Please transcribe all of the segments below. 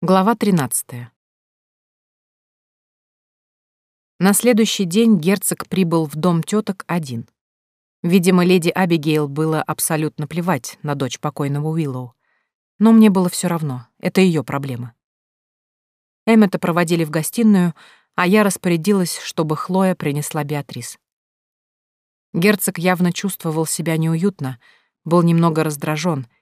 Глава 13. На следующий день герцог прибыл в дом теток один. Видимо, леди Абигейл было абсолютно плевать на дочь покойного Уиллоу. Но мне было все равно, это ее проблема. Эммета проводили в гостиную, а я распорядилась, чтобы Хлоя принесла Беатрис. Герцог явно чувствовал себя неуютно, был немного раздражен —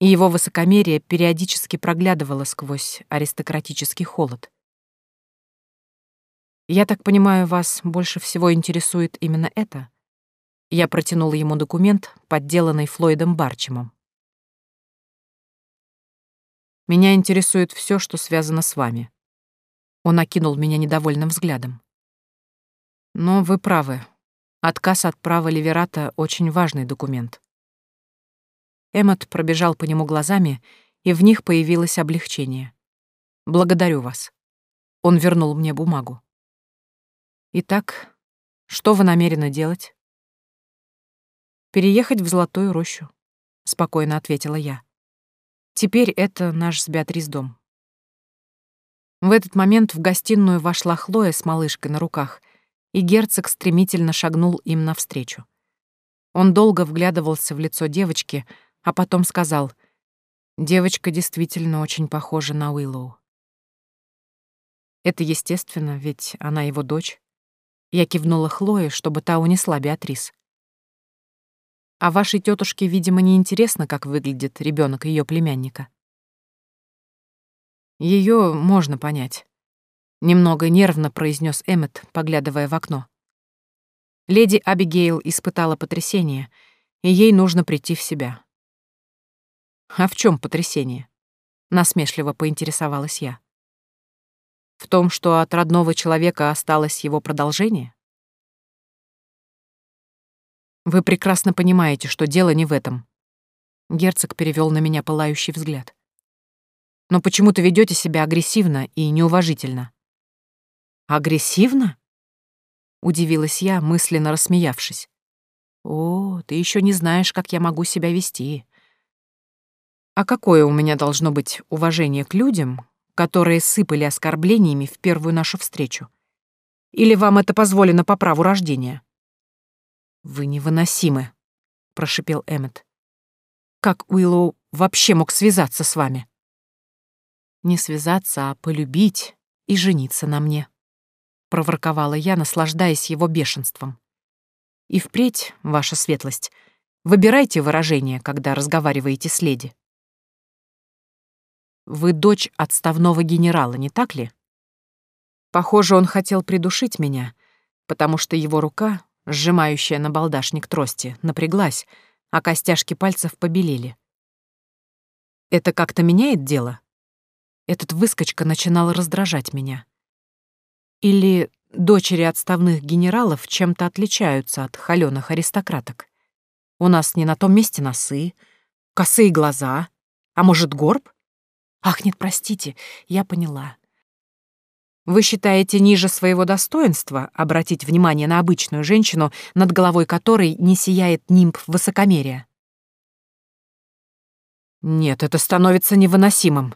и его высокомерие периодически проглядывало сквозь аристократический холод. «Я так понимаю, вас больше всего интересует именно это?» Я протянула ему документ, подделанный Флойдом Барчемом. «Меня интересует все, что связано с вами». Он окинул меня недовольным взглядом. «Но вы правы. Отказ от права Ливерата — очень важный документ. Эммот пробежал по нему глазами, и в них появилось облегчение. «Благодарю вас». Он вернул мне бумагу. «Итак, что вы намерены делать?» «Переехать в Золотую рощу», — спокойно ответила я. «Теперь это наш с Беатрис дом». В этот момент в гостиную вошла Хлоя с малышкой на руках, и герцог стремительно шагнул им навстречу. Он долго вглядывался в лицо девочки, а потом сказал, «Девочка действительно очень похожа на Уиллоу». Это естественно, ведь она его дочь. Я кивнула Хлое, чтобы та унесла Беатрис. А вашей тетушке, видимо, не интересно, как выглядит ребенок ее племянника. Ее можно понять. Немного нервно произнес Эммет, поглядывая в окно. Леди Абигейл испытала потрясение, и ей нужно прийти в себя. А в чем потрясение? Насмешливо поинтересовалась я. В том, что от родного человека осталось его продолжение? Вы прекрасно понимаете, что дело не в этом. Герцог перевел на меня пылающий взгляд. Но почему-то ведете себя агрессивно и неуважительно. Агрессивно? Удивилась я, мысленно рассмеявшись. О, ты еще не знаешь, как я могу себя вести. А какое у меня должно быть уважение к людям, которые сыпали оскорблениями в первую нашу встречу? Или вам это позволено по праву рождения? Вы невыносимы, прошипел Эммет. Как Уиллоу вообще мог связаться с вами? Не связаться, а полюбить и жениться на мне, проворковала я, наслаждаясь его бешенством. И впредь, ваша светлость, выбирайте выражение, когда разговариваете с леди. Вы дочь отставного генерала, не так ли? Похоже, он хотел придушить меня, потому что его рука, сжимающая на балдашник трости, напряглась, а костяшки пальцев побелели. Это как-то меняет дело? Этот выскочка начинал раздражать меня. Или дочери отставных генералов чем-то отличаются от холёных аристократок? У нас не на том месте носы, косые глаза, а может, горб? Ах, нет, простите, я поняла. Вы считаете ниже своего достоинства обратить внимание на обычную женщину, над головой которой не сияет нимб высокомерия? Нет, это становится невыносимым.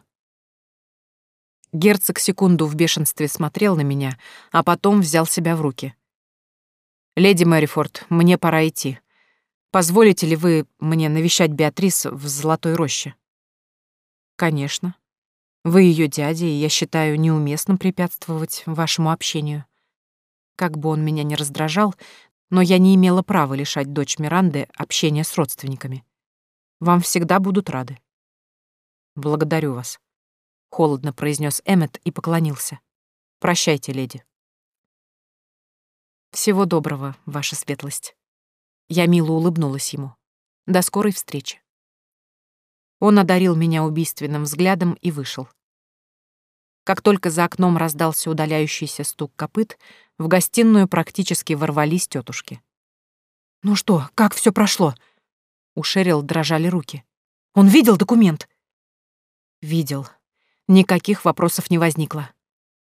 Герцог секунду в бешенстве смотрел на меня, а потом взял себя в руки. «Леди Мэрифорд, мне пора идти. Позволите ли вы мне навещать Беатрис в Золотой роще?» Конечно. Вы ее дядя, и я считаю неуместным препятствовать вашему общению. Как бы он меня ни раздражал, но я не имела права лишать дочь Миранды общения с родственниками. Вам всегда будут рады. Благодарю вас, холодно произнес Эммет и поклонился. Прощайте, леди. Всего доброго, ваша светлость. Я мило улыбнулась ему. До скорой встречи. Он одарил меня убийственным взглядом и вышел. Как только за окном раздался удаляющийся стук копыт, в гостиную практически ворвались тетушки. «Ну что, как все прошло?» У Шерил дрожали руки. «Он видел документ?» «Видел. Никаких вопросов не возникло».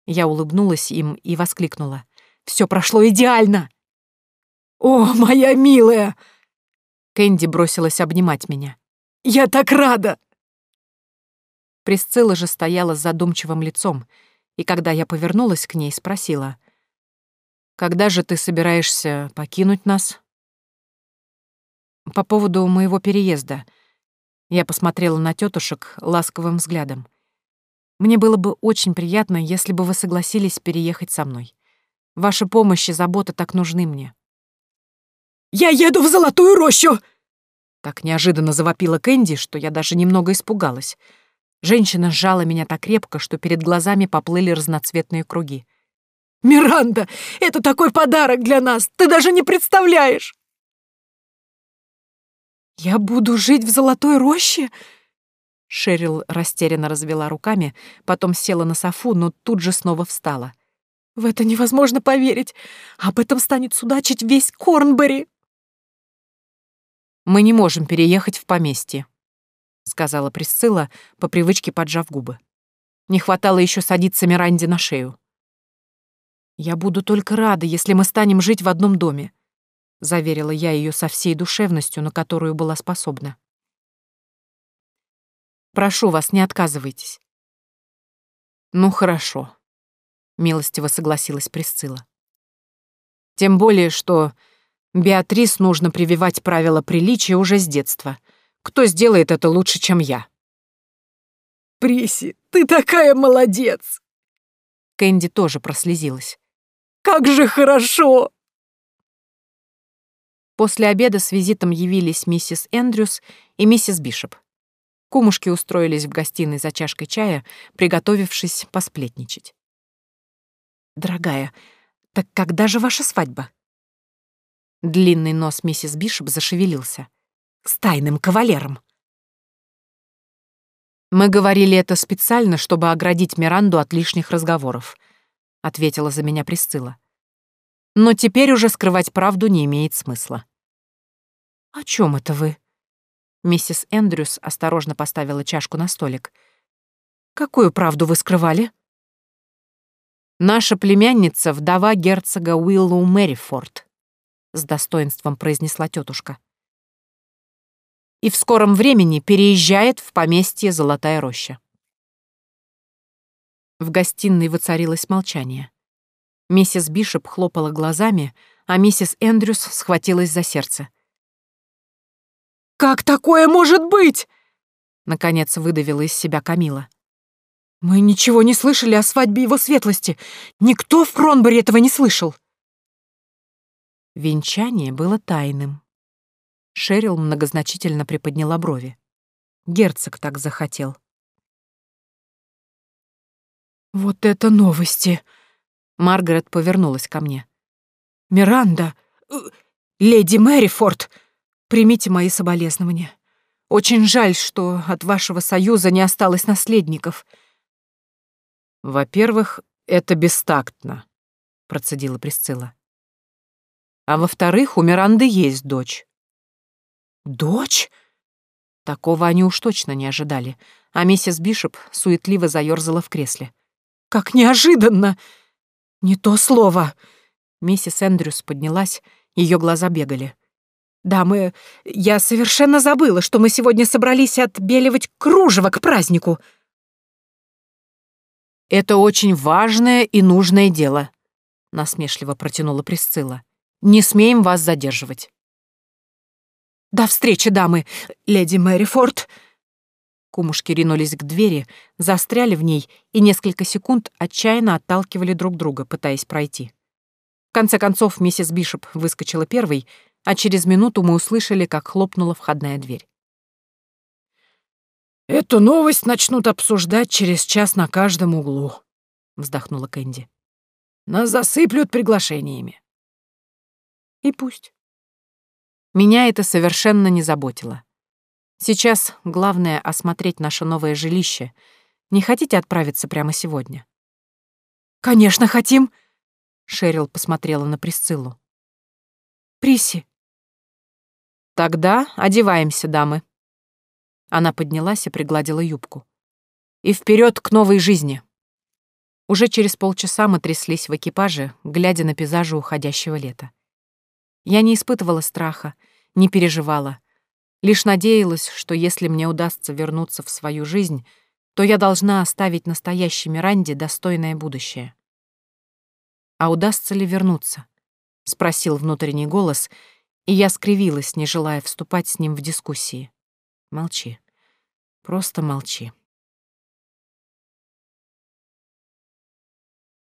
Я улыбнулась им и воскликнула. «Все прошло идеально!» «О, моя милая!» Кэнди бросилась обнимать меня. Я так рада!» Присцилла же стояла с задумчивым лицом, и когда я повернулась к ней, спросила, «Когда же ты собираешься покинуть нас?» «По поводу моего переезда». Я посмотрела на тетушек ласковым взглядом. «Мне было бы очень приятно, если бы вы согласились переехать со мной. Ваша помощь и забота так нужны мне». «Я еду в Золотую рощу!» Так неожиданно завопила Кэнди, что я даже немного испугалась. Женщина сжала меня так крепко, что перед глазами поплыли разноцветные круги. «Миранда, это такой подарок для нас! Ты даже не представляешь!» «Я буду жить в Золотой роще?» Шерил растерянно развела руками, потом села на софу, но тут же снова встала. «В это невозможно поверить! Об этом станет судачить весь Корнбери!» «Мы не можем переехать в поместье», — сказала Присцилла, по привычке поджав губы. Не хватало еще садиться Миранде на шею. «Я буду только рада, если мы станем жить в одном доме», — заверила я ее со всей душевностью, на которую была способна. «Прошу вас, не отказывайтесь». «Ну, хорошо», — милостиво согласилась Присцилла. «Тем более, что Беатрис нужно прививать правила приличия уже с детства. Кто сделает это лучше, чем я?» «Приси, ты такая молодец!» Кэнди тоже прослезилась. «Как же хорошо!» После обеда с визитом явились миссис Эндрюс и миссис Бишоп. Кумушки устроились в гостиной за чашкой чая, приготовившись посплетничать. «Дорогая, так когда же ваша свадьба?» Длинный нос миссис Бишоп зашевелился. «С тайным кавалером!» «Мы говорили это специально, чтобы оградить Миранду от лишних разговоров», — ответила за меня Присцилла. «Но теперь уже скрывать правду не имеет смысла». «О чем это вы?» Миссис Эндрюс осторожно поставила чашку на столик. «Какую правду вы скрывали?» «Наша племянница — вдова герцога Уиллоу Мэрифорд», с достоинством произнесла тетушка. И в скором времени переезжает в поместье Золотая роща. В гостиной воцарилось молчание. Миссис Бишоп хлопала глазами, а миссис Эндрюс схватилась за сердце. «Как такое может быть?» Наконец выдавила из себя Камила. «Мы ничего не слышали о свадьбе его светлости. Никто в Кронборе этого не слышал». Венчание было тайным. Шерил многозначительно приподняла брови. Герцог так захотел. «Вот это новости!» Маргарет повернулась ко мне. «Миранда! Э, леди Мэрифорд! Примите мои соболезнования. Очень жаль, что от вашего союза не осталось наследников». «Во-первых, это бестактно», — процедила Присцилла. А во-вторых, у Миранды есть дочь. Дочь? Такого они уж точно не ожидали, а миссис Бишоп суетливо заёрзала в кресле. «Как неожиданно! Не то слово!» Миссис Эндрюс поднялась, ее глаза бегали. «Дамы, я совершенно забыла, что мы сегодня собрались отбеливать кружево к празднику!» «Это очень важное и нужное дело», — насмешливо протянула Присцилла. Не смеем вас задерживать». «До встречи, дамы, леди Мэрифорд!» Кумушки ринулись к двери, застряли в ней и несколько секунд отчаянно отталкивали друг друга, пытаясь пройти. В конце концов, миссис Бишоп выскочила первой, а через минуту мы услышали, как хлопнула входная дверь. «Эту новость начнут обсуждать через час на каждом углу», — вздохнула Кэнди. «Нас засыплют приглашениями. И пусть. Меня это совершенно не заботило. Сейчас главное — осмотреть наше новое жилище. Не хотите отправиться прямо сегодня? «Конечно, хотим!» — Шерил посмотрела на Присциллу. «Приси!» «Тогда одеваемся, дамы». Она поднялась и пригладила юбку. «И вперед к новой жизни!» Уже через полчаса мы тряслись в экипаже, глядя на пейзажи уходящего лета. Я не испытывала страха, не переживала. Лишь надеялась, что если мне удастся вернуться в свою жизнь, то я должна оставить настоящей Миранде достойное будущее. А удастся ли вернуться? Спросил внутренний голос, и я скривилась, не желая вступать с ним в дискуссии. Молчи. Просто молчи.